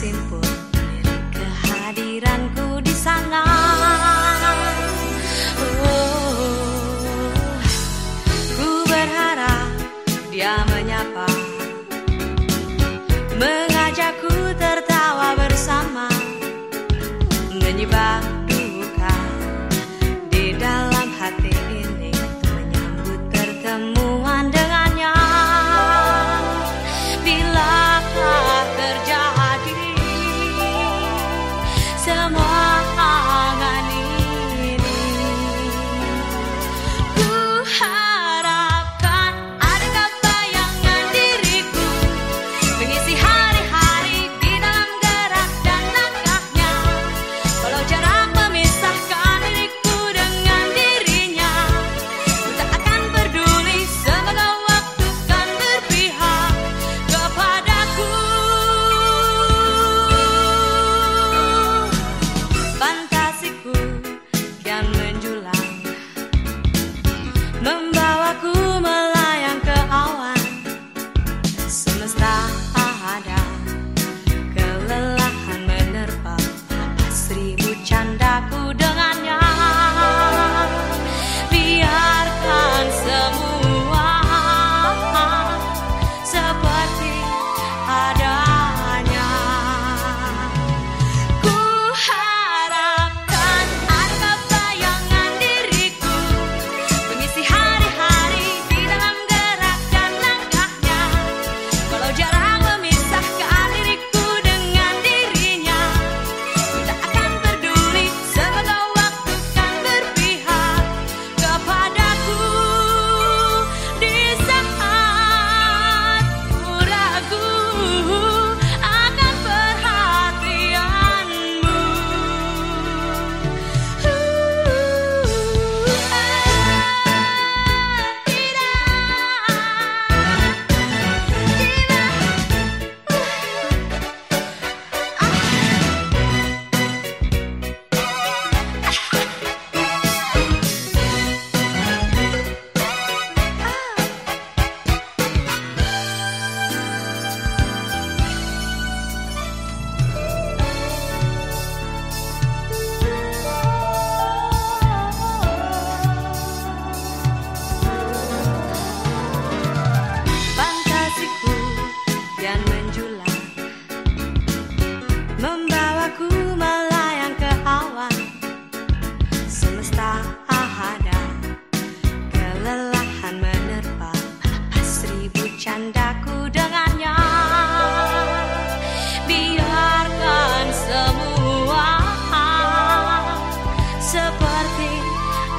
musim kehadiranku di sana. Oh, ku berharap dia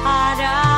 harap